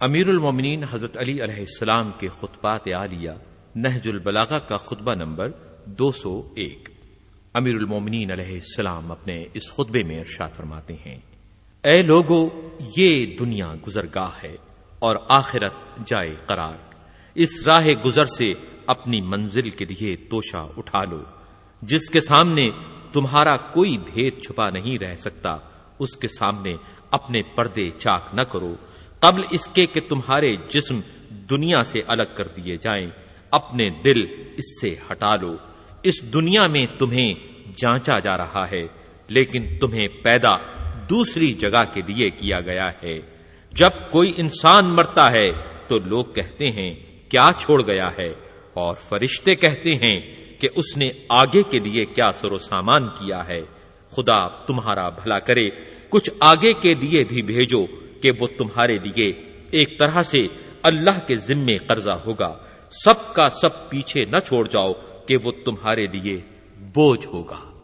امیر المومنین حضرت علی علیہ السلام کے خطبات عالیہ نہج البلاغہ کا خطبہ نمبر دو سو ایک۔ امیر المومنین علیہ السلام اپنے اس خطبے میں ارشاد فرماتے ہیں، اے لوگو، یہ دنیا گزرگاہ ہے اور آخرت جائے قرار۔ اس راہ گزر سے اپنی منزل کے لیے توشا اٹھا لو۔ جس کے سامنے تمہارا کوئی بھید چھپا نہیں رہ سکتا، اس کے سامنے اپنے پردے چاک نہ کرو۔ قبل اس کے کہ تمہارے جسم دنیا سے الگ کر دیے جائیں، اپنے دل اس سے ہٹا لو۔ اس دنیا میں تمہیں جانچا جا رہا ہے، لیکن تمہیں پیدا دوسری جگہ کے لیے کیا گیا ہے۔ جب کوئی انسان مرتا ہے تو لوگ کہتے ہیں، کیا چھوڑ گیا ہے؟ اور فرشتے کہتے ہیں کہ، اس نے آگے کے لیے کیا سر و سامان کیا ہے؟ خدا تمہارا بھلا کرے، کچھ آگے کے لیے بھی بھیجو۔ کہ وہ تمہارے لیے ایک طرح سے اللہ کے ذمے قرضہ ہوگا۔ سب کا سب پیچھے نہ چھوڑ جاؤ کہ وہ تمہارے لیے بوجھ ہوگا۔